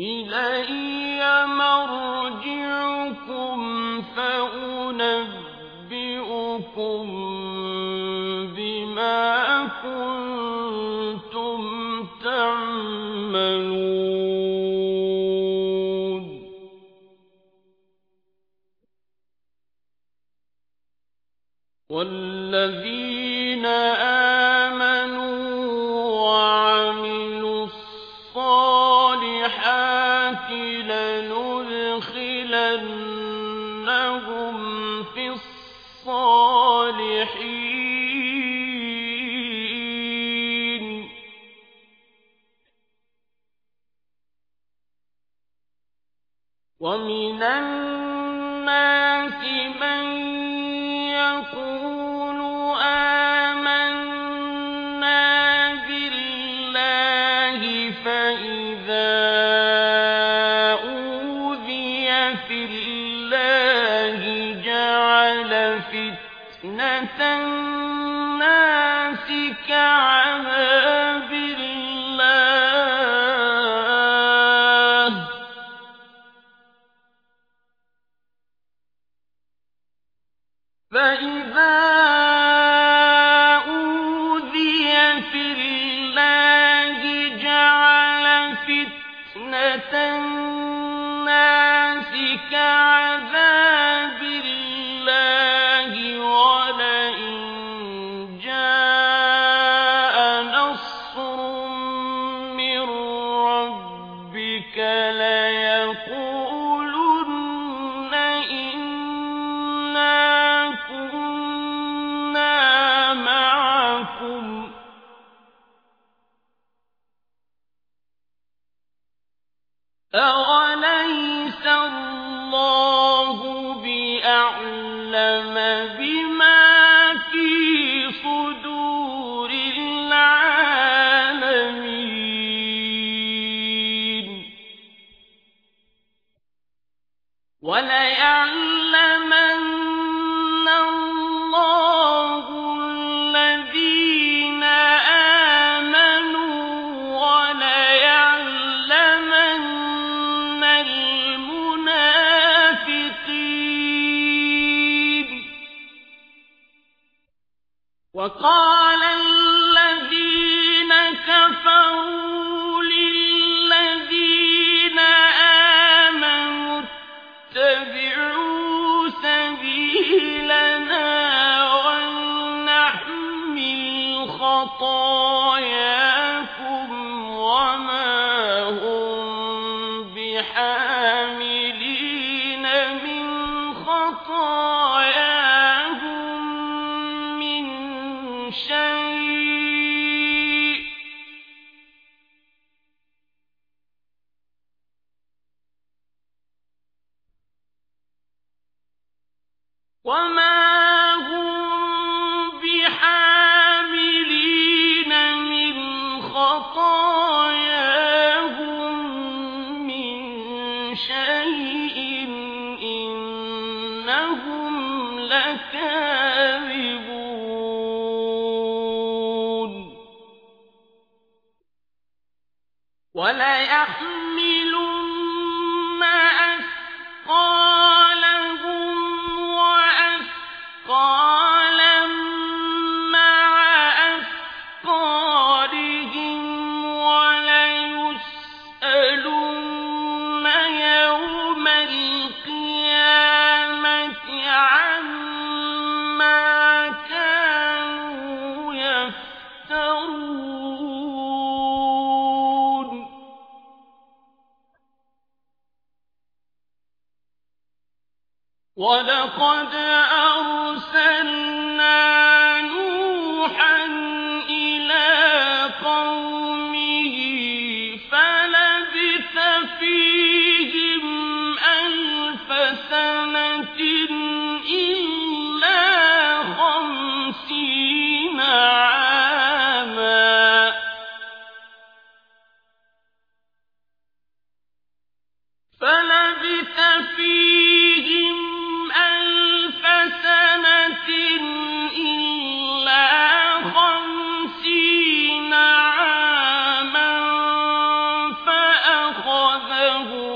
إلي مرجعكم فأنبئكم بما كنتم تعملون. والذين آمنوا وعملوا الصالحات في الصالحين. ومن الناس فتنة الناس كعذاب الله فإذا أوذي في الله جعل فتنة الناس كعذاب وقال إنهم لكاذبون. ولقد أرسلنا له